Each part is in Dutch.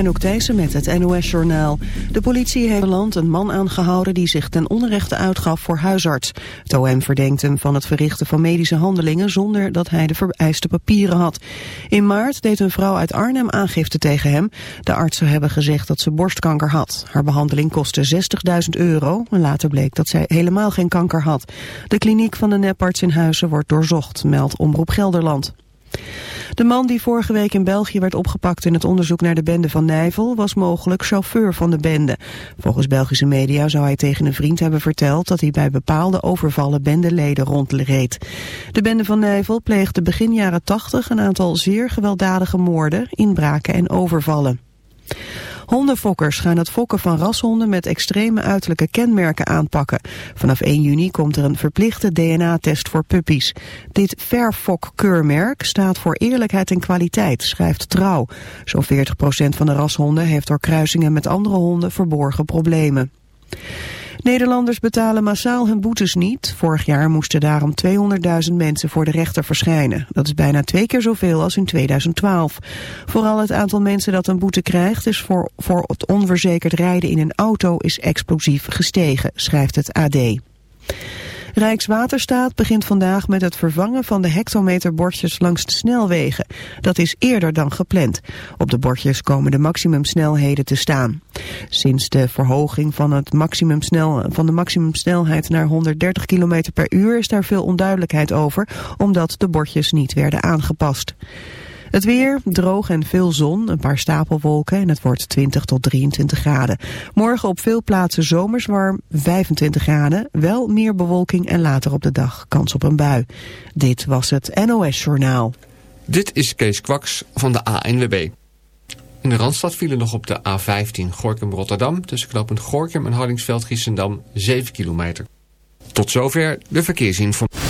Anouk Thijssen met het NOS-journaal. De politie heeft land een man aangehouden die zich ten onrechte uitgaf voor huisarts. Het OM verdenkt hem van het verrichten van medische handelingen zonder dat hij de vereiste papieren had. In maart deed een vrouw uit Arnhem aangifte tegen hem. De artsen hebben gezegd dat ze borstkanker had. Haar behandeling kostte 60.000 euro en later bleek dat zij helemaal geen kanker had. De kliniek van de neparts in Huizen wordt doorzocht, meldt Omroep Gelderland. De man die vorige week in België werd opgepakt in het onderzoek naar de bende van Nijvel was mogelijk chauffeur van de bende. Volgens Belgische media zou hij tegen een vriend hebben verteld dat hij bij bepaalde overvallen bendeleden rondreed. De bende van Nijvel pleegde begin jaren 80 een aantal zeer gewelddadige moorden, inbraken en overvallen. Hondenfokkers gaan het fokken van rashonden met extreme uiterlijke kenmerken aanpakken. Vanaf 1 juni komt er een verplichte DNA-test voor puppies. Dit Fairfok-keurmerk staat voor eerlijkheid en kwaliteit, schrijft Trouw. Zo'n 40% van de rashonden heeft door kruisingen met andere honden verborgen problemen. Nederlanders betalen massaal hun boetes niet. Vorig jaar moesten daarom 200.000 mensen voor de rechter verschijnen. Dat is bijna twee keer zoveel als in 2012. Vooral het aantal mensen dat een boete krijgt is voor, voor het onverzekerd rijden in een auto is explosief gestegen, schrijft het AD. Rijkswaterstaat begint vandaag met het vervangen van de hectometerbordjes langs de snelwegen. Dat is eerder dan gepland. Op de bordjes komen de maximumsnelheden te staan. Sinds de verhoging van, het maximumsnel, van de maximumsnelheid naar 130 km per uur is daar veel onduidelijkheid over, omdat de bordjes niet werden aangepast. Het weer, droog en veel zon, een paar stapelwolken en het wordt 20 tot 23 graden. Morgen op veel plaatsen zomers warm, 25 graden, wel meer bewolking en later op de dag kans op een bui. Dit was het NOS Journaal. Dit is Kees Kwaks van de ANWB. In de Randstad vielen nog op de A15 Gorkum-Rotterdam... tussen knooppunt Gorkum en Hardingsveld-Giessendam 7 kilometer. Tot zover de verkeersinformatie.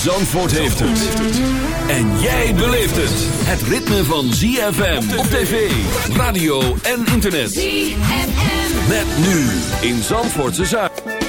Zandvoort heeft het. En jij beleeft het. Het ritme van ZFM op tv, radio en internet. ZFM. Met nu in Zandvoortse Zaak.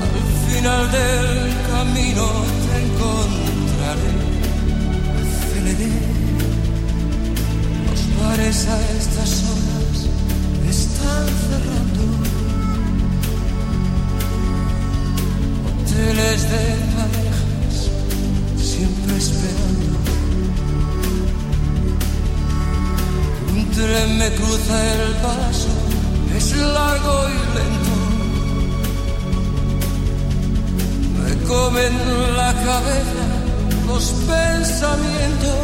Al final del camino te encontraré, aceleré los bares a estas horas. Están cerrando. Hoteles de parejas. Siempre esperando. Un tren me cruza el paso es largo y lento. Me comen la cabeza los pensamientos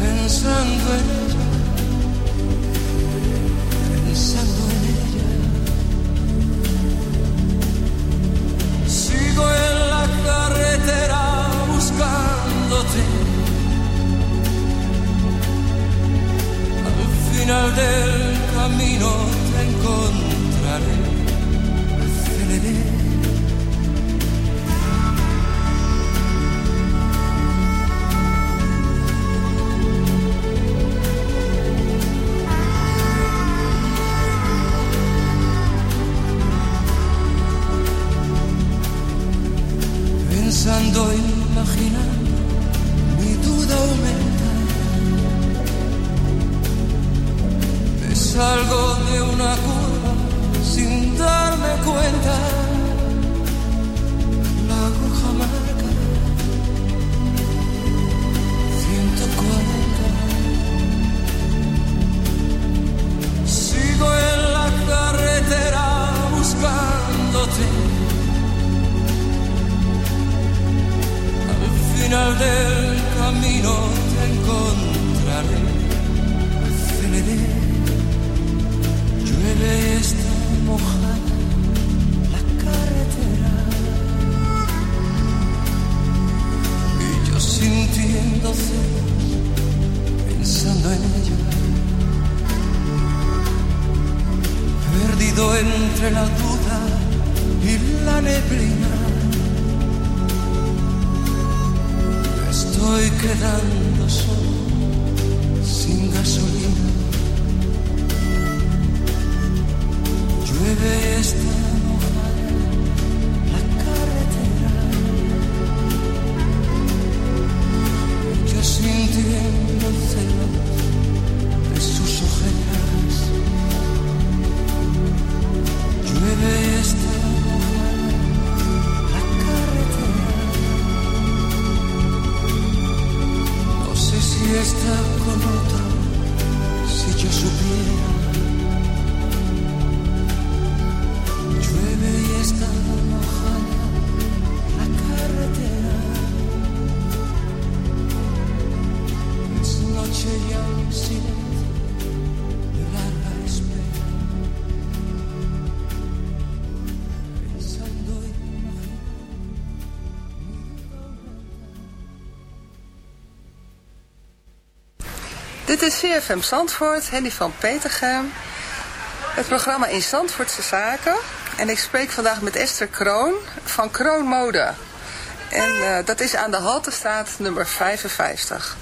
pensando en ella, pensando en ella. Sigo en la carretera buscándote. Al final del camino te encontraré, aceleré. Pensando, imagina Salgo de una curva sin darme cuenta. La aguja marca 140. Sigo en la carretera buscándote. Al final del camino te encontraré. ZFM Zandvoort, Henny van Petergem. Het programma in Zandvoortse Zaken. En ik spreek vandaag met Esther Kroon van Kroonmode. En eh, dat is aan de Haltestraat nummer 55.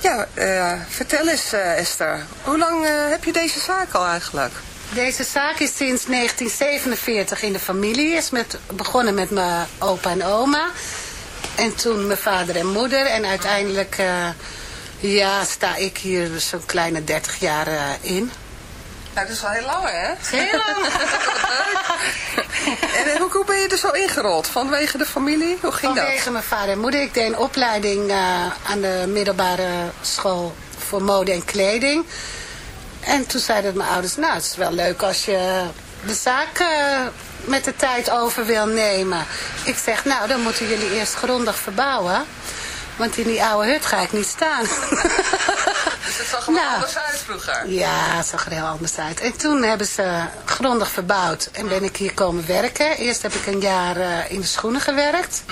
Ja, eh, vertel eens eh, Esther, hoe lang heb je deze zaak al eigenlijk? Deze zaak is sinds 1947 in de familie. Is met, begonnen met mijn opa en oma. En toen mijn vader en moeder. En uiteindelijk ja, sta ik hier zo'n kleine 30 jaar eh, in. Nou, dat is wel heel lang hè? Heel lang. En eh, hoe, hoe ben je er zo ingerold? Vanwege de familie? Hoe ging Vanwege dat? mijn vader en moeder. Ik deed een opleiding eh, aan de middelbare school voor mode en kleding. En toen zeiden mijn ouders, nou het is wel leuk als je de zaak met de tijd over wil nemen. Ik zeg, nou dan moeten jullie eerst grondig verbouwen. Want in die oude hut ga ik niet staan. Dus het zag er wel Nou. anders uit vroeger. Ja, het zag er heel anders uit. En toen hebben ze grondig verbouwd en ben ik hier komen werken. Eerst heb ik een jaar eh, in de schoenen gewerkt.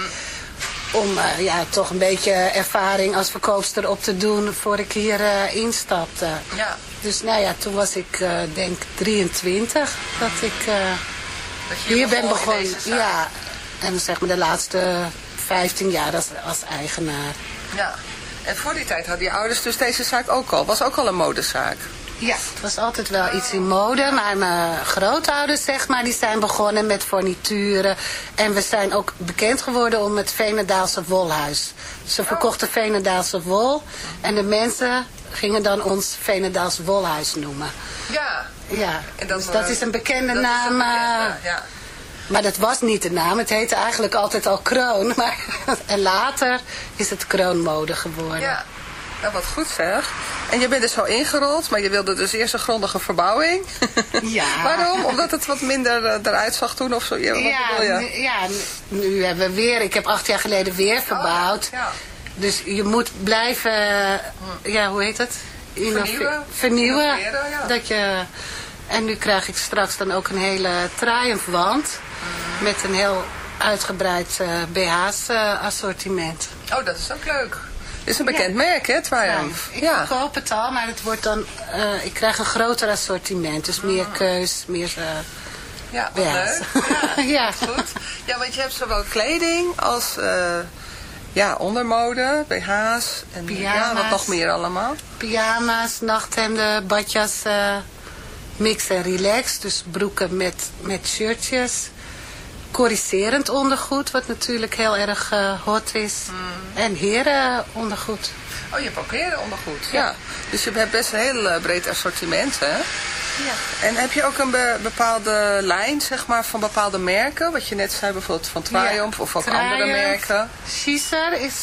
Om eh, ja, toch een beetje ervaring als verkoopster op te doen voor ik hier eh, instapte. Ja, Dus nou ja, toen was ik denk 23 dat ik dat je hier ben begonnen. Ja, en zeg maar de laatste 15 jaar als, als eigenaar. ja. En voor die tijd hadden je ouders dus deze zaak ook al. Was ook al een modezaak. Ja, het was altijd wel iets in mode. Maar mijn grootouders, zeg maar, die zijn begonnen met fornituren. En we zijn ook bekend geworden om het Venendaalse Wolhuis. Ze verkochten Venendaalse wol. En de mensen gingen dan ons Venendaals Wolhuis noemen. Ja. Ja, En dan, dus dat eh, is een bekende dat is naam. een eh, bekende, ja. Maar dat was niet de naam. Het heette eigenlijk altijd al Kroon. Maar, en later is het Kroonmode geworden. Ja, nou wat goed zeg. En je bent er zo ingerold, maar je wilde dus eerst een grondige verbouwing. Ja. Waarom? Omdat het wat minder eh, eruit zag toen of zo? Ja, Ja, je? nu, ja, nu- nu hebben we weer, ik heb acht jaar geleden weer verbouwd. Oh, ja. Dus je moet blijven, ja, hoe heet het? Vernieuwen. Vernieuwen. Ja. Dat je, en nu krijg ik straks dan ook een hele triumphwand. Met een heel uitgebreid eh, BH's eh, assortiment. Oh, dat is ook leuk. Dit is een bekend merk, hè, Triumph? ik verkoop het al, maar het wordt dan, eh, ik krijg een groter assortiment. Dus meer keus, meer... Ja, Ja. leuk. Ja, Ja. goed. Ja, want je hebt zowel kleding als ja, ondermode, BH's en ja, wat nog meer allemaal. pyjama's, nachthemden, badjassen, mix en relax. Dus broeken met, met shirtjes. Corrigerend ondergoed, wat natuurlijk heel erg eh, hot is. Mm. En heren ondergoed. Oh, je hebt ook heren ondergoed. Ja. Dus je hebt best een heel eh, breed assortiment, hè? Ja. En heb je ook een be- bepaalde lijn, zeg maar, van bepaalde merken? Wat je net zei, bijvoorbeeld van Triumph of ook andere merken. Caesar is,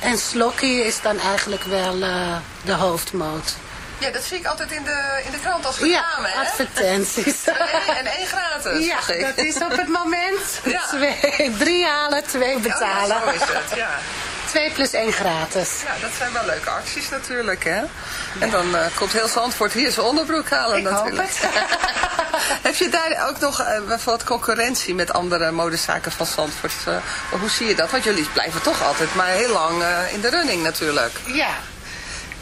en Slokky is dan eigenlijk wel eh, de hoofdmoot. Ja, dat zie ik altijd in de, in de krant als Ja, reclame, hè? advertenties. En één- En één gratis. Ja, ik. dat is op het moment Ja. twee, drie halen, twee betalen. Ja, zo is het, ja. Twee plus één gratis. Ja, dat zijn wel leuke acties natuurlijk, hè? En dan eh, komt heel Zandvoort hier zijn onderbroek halen Ik hoop natuurlijk. het. Heb je daar ook nog eh, bijvoorbeeld concurrentie met andere modezaken van Zandvoort? eh, hoe zie je dat? Want jullie blijven toch altijd maar heel lang in de running natuurlijk. Ja.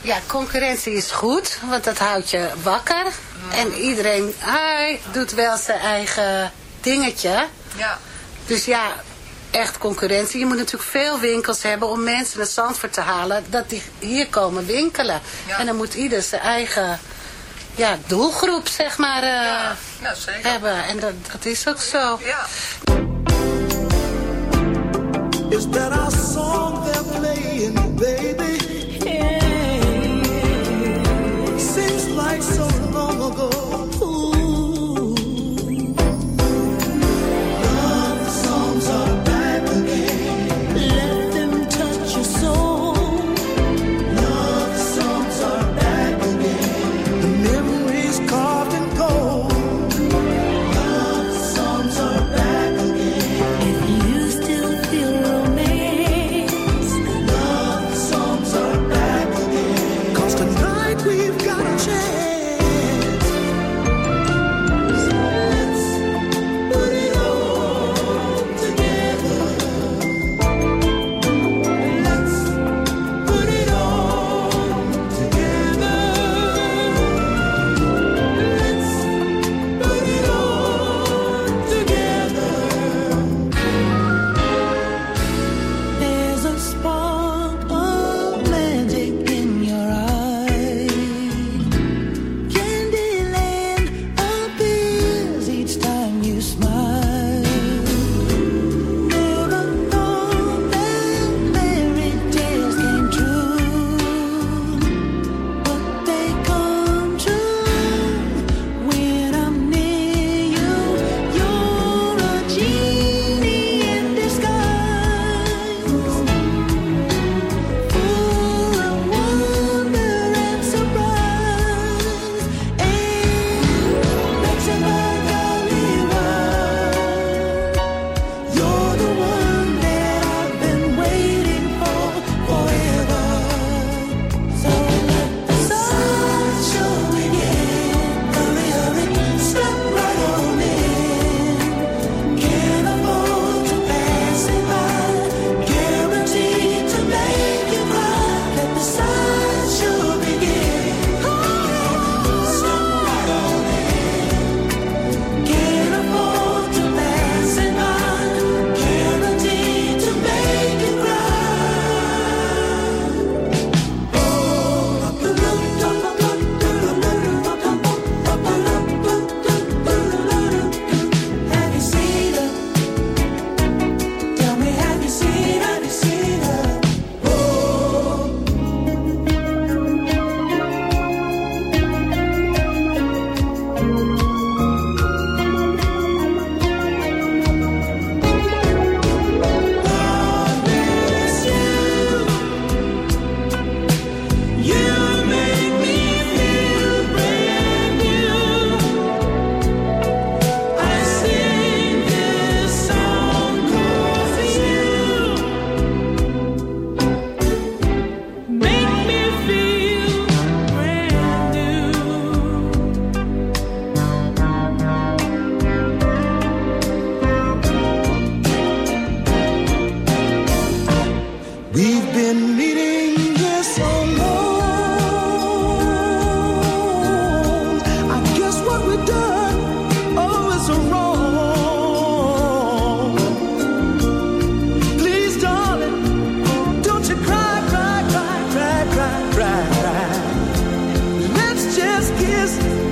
Ja, concurrentie is goed, want dat houdt je wakker. En iedereen, hij doet wel zijn eigen dingetje. Ja. Dus ja, echt concurrentie. Je moet natuurlijk veel winkels hebben om mensen naar Zandvoort te halen, dat die hier komen winkelen. Ja. En dan moet ieder zijn eigen ja, doelgroep, zeg maar, eh, ja. Nou, zeker. hebben. En dat, dat is ook zo. Ja. Is is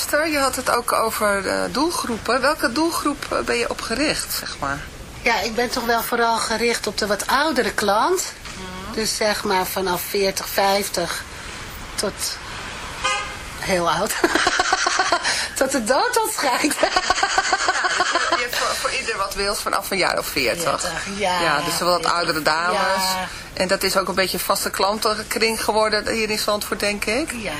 Esther, je had het ook over eh, doelgroepen. Welke doelgroep eh, ben je op gericht, zeg maar? Ja, ik ben toch wel vooral gericht op de wat oudere klant. Dus zeg maar vanaf 40, 50 tot heel oud. tot de dood ons schijnt. Je hebt voor, voor ieder wat wilt vanaf een jaar of 40. ja, ja, dus wel wat 40. oudere dames. Ja. En dat is ook een beetje een vaste klantenkring geworden hier in Zandvoort, denk ik. Ja,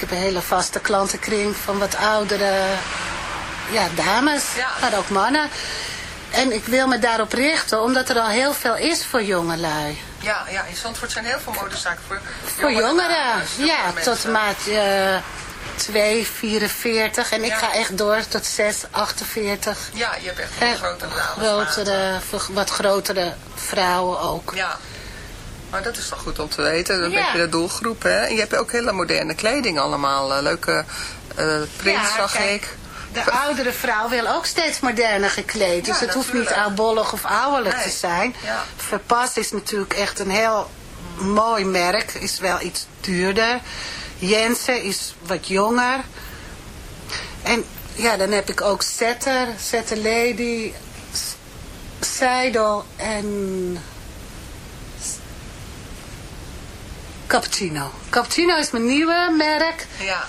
ik heb een hele vaste klantenkring van wat oudere ja, dames, maar ook mannen. En ik wil me daarop richten, omdat er al heel veel is voor jongelui. Ja, ja, in Zandvoort zijn heel veel modezaken voor, Voor jongeren, dames, ja, tot maat eh 2, 44. En ik Ja. ga echt door tot 6, 48. Ja, je hebt echt Eh, een grotere dames. grotere, voor wat grotere vrouwen ook. Ja. Maar dat is toch goed om te weten. Dan Ja. heb je de doelgroep, hè. En je hebt ook hele moderne kleding allemaal. eh, leuke eh prints, Ja, zag kijk, ik. De oudere vrouw wil ook steeds moderner gekleed. Dus Ja, het hoeft niet oudbollig of ouderlijk Nee. te zijn. Verpas is natuurlijk echt een heel mooi merk. Is wel iets duurder. Jensen is wat jonger. En ja, dan heb ik ook Setter, Setter Lady, Seidel en Cappuccino. Cappuccino is mijn nieuwe merk. Ja.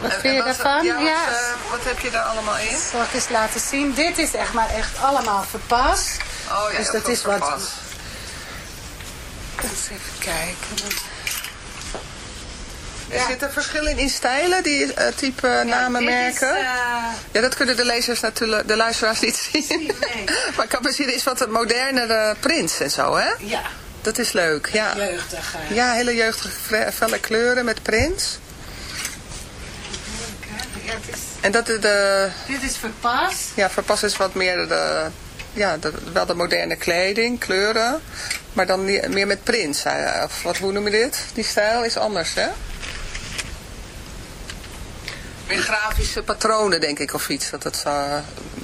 Wat En- vind je wat- daarvan? Ja, wat, eh, wat heb je daar allemaal in? Zal ik eens laten zien? Dit is echt maar echt allemaal verpast. Oh ja, dus dat is wat... verpast. Eens even kijken. Er zitten verschillen in stijlen, die eh, type namen, is, merken? eh, Ja, dat kunnen de lezers natuurlijk, de luisteraars niet zien. maar Capucine is wat modernere prints en zo, hè? Ja, Dat is leuk, ja. jeugdig. eh. Ja, hele jeugdige felle kleuren met prints. Ja, het is, En dat is de, dit is verpast. ja, verpas is wat meer de, ja, de, wel de moderne kleding, kleuren. Maar dan meer met prints. eh, Of wat, hoe noem je dit? Die stijl is anders, hè? Meer grafische patronen, denk ik, of iets. Dat het zo,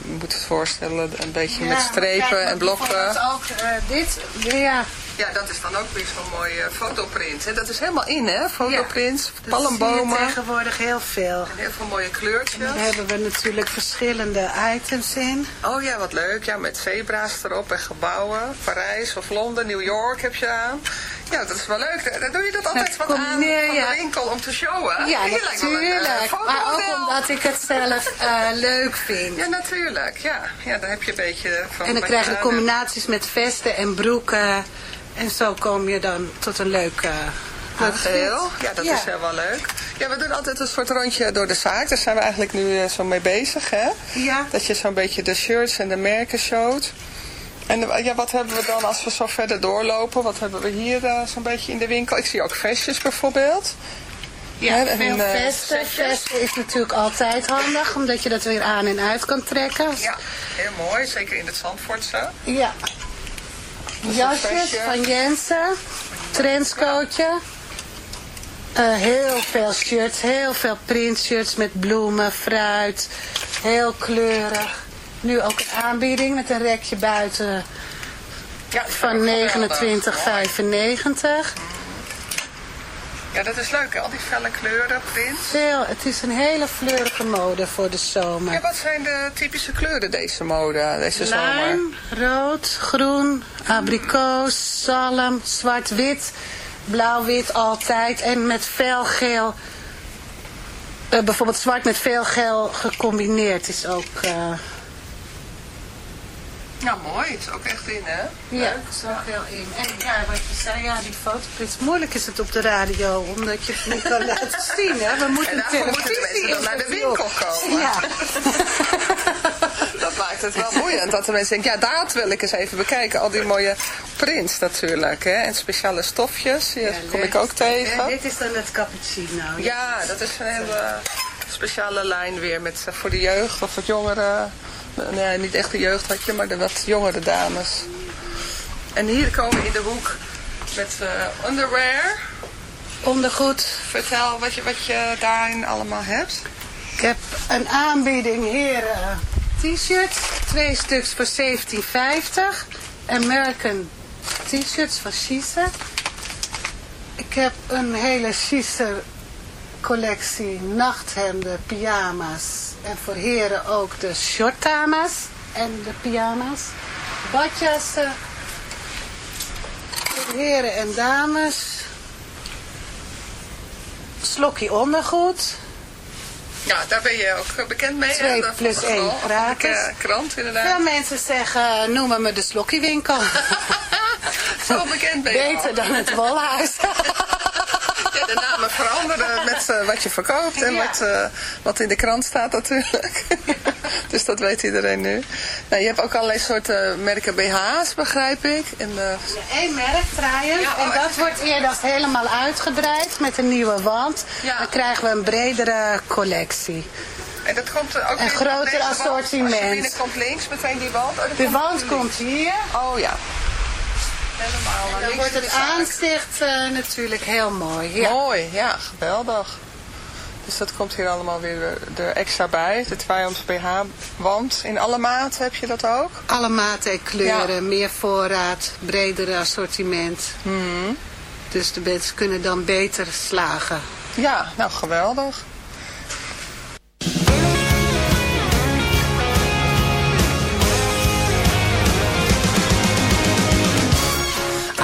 je moet het voorstellen, een beetje Ja, met strepen kijk, en blokken. Ook eh, dit, ja, Ja, dat is dan ook weer zo'n mooie fotoprint. Hè? Dat is helemaal in, hè? Fotoprints, je palmbomen. tegenwoordig heel veel. Heel veel mooie kleurtjes. Daar hebben we natuurlijk verschillende items in. Oh ja, wat leuk. Ja, met zebra's erop en gebouwen. Parijs of Londen, New York heb je aan. Ja, dat is wel leuk. Dan doe je dat altijd wat aan de winkel om te showen. Ja, een, eh, natuurlijk. maar ook omdat ik het zelf eh, leuk vind. Ja, natuurlijk. Ja. ja, dan heb je een beetje van... En dan krijg je combinaties met vesten en broeken. En zo kom je dan tot een leuk eh Leuk geheel. Ja, dat is heel wel leuk. Ja, we doen altijd een soort rondje door de zaak. Daar zijn we eigenlijk nu zo mee bezig, hè? Ja. Dat je zo'n beetje de shirts en de merken showt. En eh, ja, wat hebben we dan als we zo verder doorlopen? Wat hebben we hier eh, zo'n beetje in de winkel? Ik zie ook vestjes bijvoorbeeld. Ja, veel eh, vesten. Vesten is natuurlijk altijd handig, omdat je dat weer aan en uit kan trekken. Ja, heel mooi. Zeker in het Zandvoortse. Ja. Jasjes van Jensen. Trendscootje. Eh, heel veel shirts, heel veel printshirts met bloemen, fruit. Heel kleurig. Nu ook een aanbieding met een rekje buiten Ja, van 29,95. Ja, dat is leuk. hè? Al die felle kleuren, print. Veel, het is een hele fleurige mode voor de zomer. Ja, wat zijn de typische kleuren deze mode, deze zomer? Rood, groen, abrikoos, zalm, zwart-wit, blauw-wit altijd. En met felgeel, eh, bijvoorbeeld zwart met felgeel gecombineerd is ook... eh, Nou, mooi. Het is ook echt in, hè? ja, is ook heel in. En ja, wat je zei, ja, die fotoprits. Moeilijk is het op de radio, omdat je het niet kan laten zien, hè. We moeten En daarvoor moeten de mensen dan naar de winkel komen. Ja. Dat maakt het wel boeiend. Dat de mensen denken, ja, dat wil ik eens even bekijken. Al die mooie prints natuurlijk, hè. En speciale stofjes, die kom ik ook En tegen. dit is dan het cappuccino. Ja, dat is een hele speciale lijn weer met, eh, voor de jeugd of het jongere... Nee, niet echt de jeugd had je, maar de wat jongere dames. En hier komen we in de hoek met eh, underwear. Ondergoed. Vertel wat je, wat je daarin allemaal hebt. Ik heb een aanbieding hier, eh, t-shirts, twee stuks voor 17,50. American t-shirts van Schieser. Ik heb een hele Schieser collectie nachthemden, pyjama's. En voor heren ook de shortama's en de pyjama's. Badjassen. Voor heren en dames. Slokkie ondergoed. Ja, daar ben je ook bekend mee. hè? Twee Dat plus volgens één wel op de gratis. k- krant inderdaad. Veel mensen zeggen, noemen me de slokkiewinkel. Zo bekend ben je Beter al. dan het wolhuis. De namen veranderen met eh, wat je verkoopt en Ja. wat, eh, wat in de krant staat natuurlijk. dus dat weet iedereen nu. Nou, je hebt ook allerlei soorten merken BH's, begrijp ik. En, eh, Eén merk draaien. Ja, en oh, dat wordt eerst helemaal uitgebreid met een nieuwe wand. Dan krijgen we een bredere collectie. en dat komt ook Een groter assortiment. Als je binnenkomt links, meteen die wand. Oh, De komt wand komt hier. Oh ja. Helemaal. Dan wordt het aanzicht eh, natuurlijk heel mooi. Ja. Mooi, ja, geweldig. Dus dat komt hier allemaal weer er, extra bij. De Triumph BH-wand. In alle maten heb je dat ook? Alle maten en kleuren, Ja. meer voorraad, bredere assortiment. Mhm. Dus de mensen kunnen dan beter slagen. Ja, nou geweldig.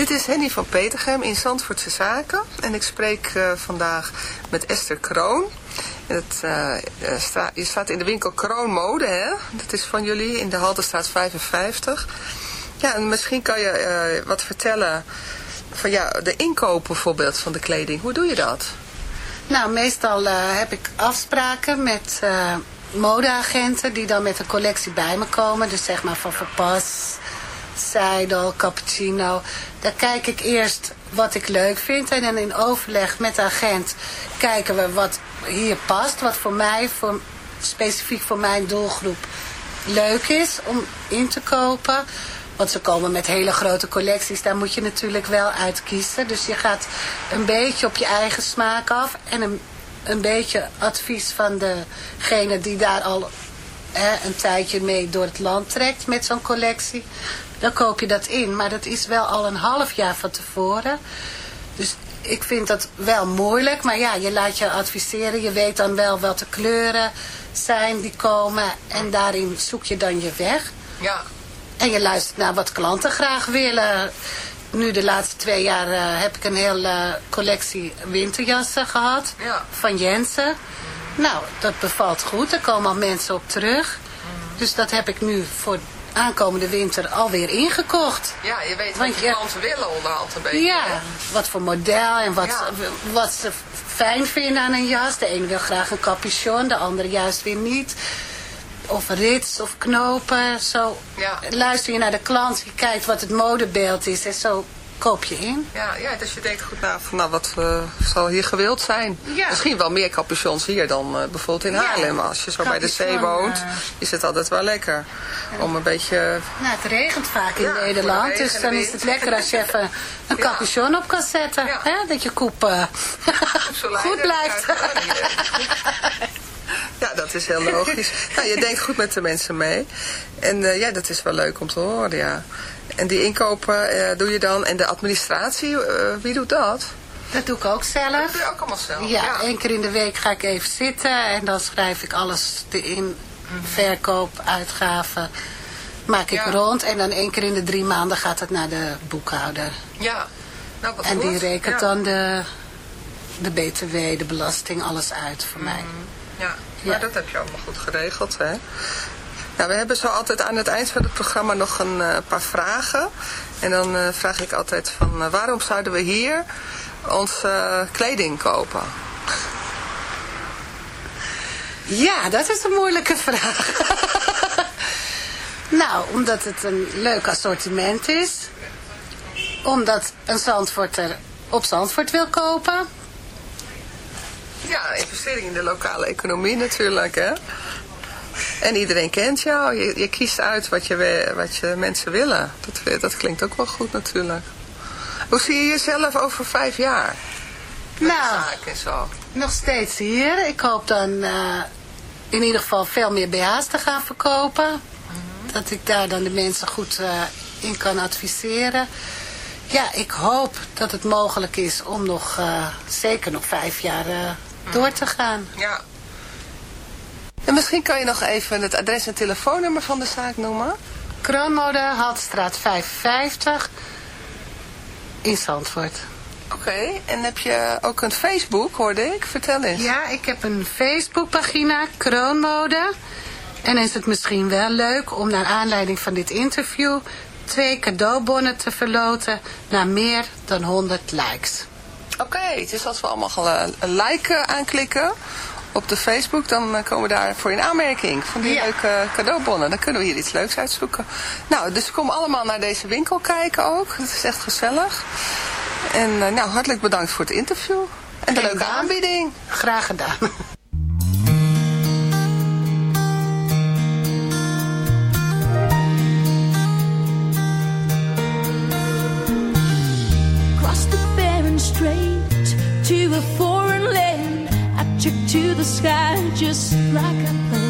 Dit is Henny van Petergem in Zandvoortse Zaken. En ik spreek eh, vandaag met Esther Kroon. Eh, eh, je staat in de winkel Kroon Mode, hè? Dat is van jullie in de Haltestraat 55. Ja, en misschien kan je wat vertellen van ja, de inkoop bijvoorbeeld van de kleding. Hoe doe je dat? Nou, meestal heb ik afspraken met modeagenten die dan met een collectie bij me komen. Dus zeg maar van Verpas, Seidel, Cappuccino. Daar kijk ik eerst wat ik leuk vind. En dan in overleg met de agent kijken we wat hier past. Wat voor mij, voor, specifiek voor mijn doelgroep, leuk is om in te kopen. Want ze komen met hele grote collecties. Daar moet je natuurlijk wel uit kiezen. Dus je gaat een beetje op je eigen smaak af. En een, een beetje advies van degene die daar al hè, een tijdje mee door het land trekt met zo'n collectie. Dan koop je dat in. Maar dat is wel al een half jaar van tevoren. Dus ik vind dat wel moeilijk. Maar ja, je laat je adviseren. Je weet dan wel wat de kleuren zijn die komen. En daarin zoek je dan je weg. Ja. En je luistert naar wat klanten graag willen. Nu de laatste twee jaar eh, heb ik een hele collectie winterjassen gehad. Ja. Van Jensen. Nou, dat bevalt goed. Er komen al mensen op terug. Dus dat heb ik nu voor aankomende winter alweer ingekocht. Ja, je weet Want wat je ja- klanten willen onderhand een beetje. Ja, hè? wat voor model en wat, Ja. wat ze fijn vinden aan een jas. De ene wil graag een capuchon, de andere juist weer niet. Of rits of knopen. Zo Ja. luister je naar de klant, je kijkt wat het modebeeld is. En zo koop je in. Ja, ja, dus je denkt goed na van nou, wat eh, zal hier gewild zijn. Ja. Misschien wel meer capuchons hier dan eh, bijvoorbeeld in Ja. Haarlem. Als je zo bij de zee woont, eh, is het altijd wel lekker. Om een beetje... Nou, het regent vaak in Nederland, dus dan is het lekker als je even een capuchon op kan zetten. Hè? Dat je koep goed blijft. Ja, dat is heel logisch. Nou, je denkt goed met de mensen mee. En ja, dat is wel leuk om te horen, ja. En die inkopen eh, doe je dan. En de administratie, eh, wie doet dat? Dat doe ik ook zelf. Dat doe je ook allemaal zelf? Ja, één keer in de week ga ik even zitten en dan schrijf ik alles in verkoop, uitgaven, maak ik Ja. rond. En dan één keer in de drie maanden gaat het naar de boekhouder. Ja. Nou, wat En die rekent Ja. dan de, de btw, de belasting, alles uit voor mij. Ja, Ja. maar dat heb je allemaal goed geregeld, hè? Nou, we hebben zo altijd aan het eind van het programma nog een eh, paar vragen. En dan eh, vraag ik altijd van, eh, waarom zouden we hier onze kleding kopen? Ja, dat is een moeilijke vraag. nou, omdat het een leuk assortiment is. Omdat een Zandvoorter op Zandvoort wil kopen. Ja, investering in de lokale economie natuurlijk, hè? En iedereen kent jou. Je, je kiest uit wat je, wat je mensen willen. Dat, dat klinkt ook wel goed natuurlijk. Hoe zie je jezelf over vijf jaar? Met Nou, en zo. nog steeds hier. Ik hoop dan eh, in ieder geval veel meer BH's te gaan verkopen. Dat ik daar dan de mensen goed eh, in kan adviseren. Ja, ik hoop dat het mogelijk is om nog eh, zeker nog vijf jaar eh, door te gaan. Ja. En misschien kan je nog even het adres en telefoonnummer van de zaak noemen. Kroonmode, Haltestraat 55 in Zandvoort. Oké, en heb je ook een Facebook, hoorde ik? Vertel eens. Ja, ik heb een Facebookpagina, Kroonmode. En is het misschien wel leuk om naar aanleiding van dit interview... twee cadeaubonnen te verloten naar meer dan 100 likes. Oké, dus als we allemaal gaan, eh, een like aanklikken op de Facebook, dan eh, komen we daarvoor in aanmerking van die Ja. leuke cadeaubonnen. Dan kunnen we hier iets leuks uitzoeken. Nou, dus kom allemaal naar deze winkel kijken ook. Het is echt gezellig. En eh, nou, hartelijk bedankt voor het interview. En de Geen leuke aanbieding. Graag gedaan. Crossed the barren strait to a to the sky just like a planned.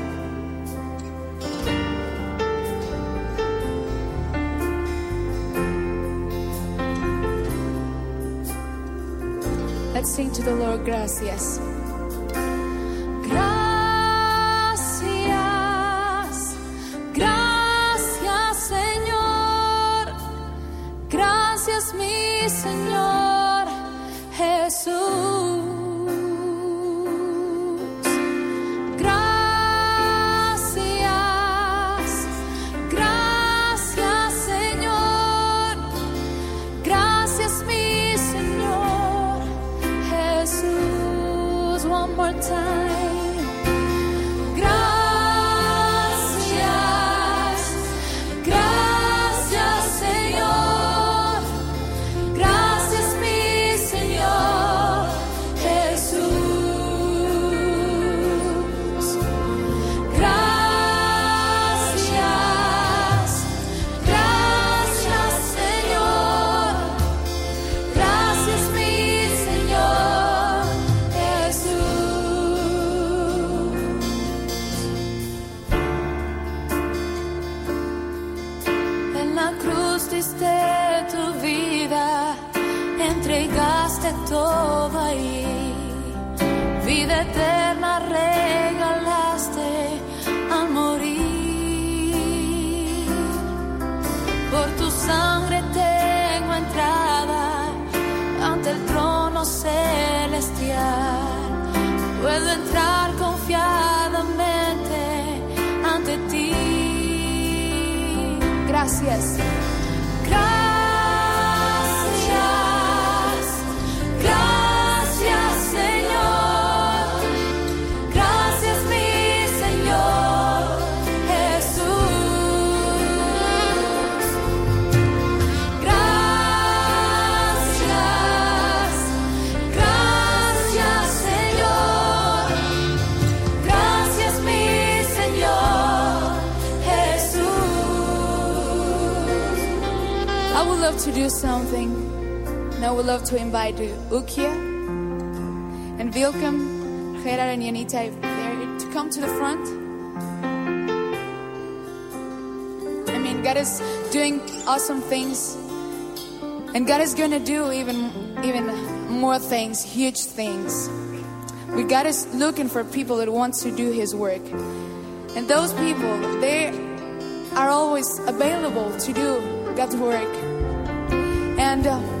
Let's sing to the Lord, gracias. Gracias, gracias Señor, gracias mi Señor Jesús. I would love to invite Ukia and Wilkem, Gerard and they're to come to the front. I mean, God is doing awesome things. And God is going to do even, even more things, huge things. We God is looking for people that wants to do His work. And those people, they are always available to do God's work. And uh,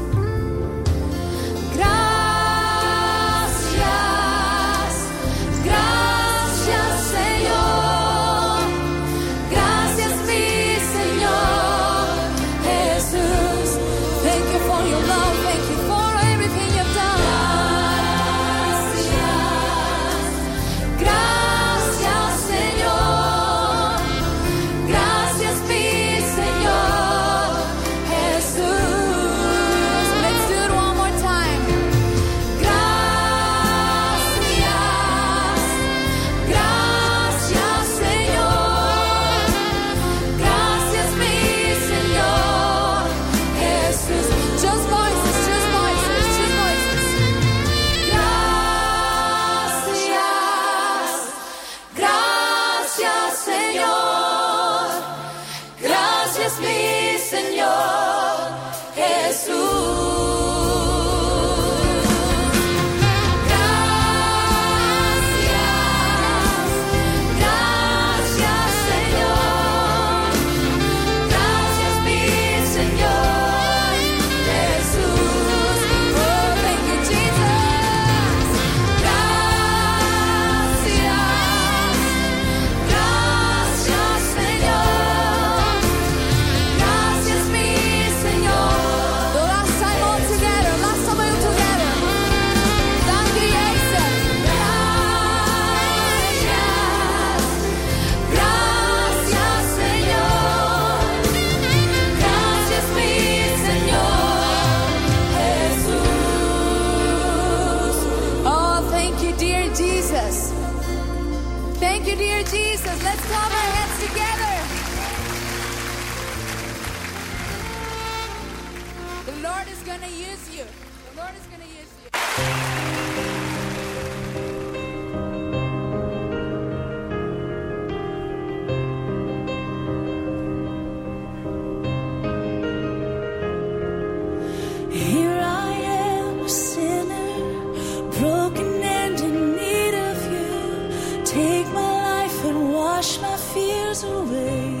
Away.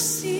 Mercy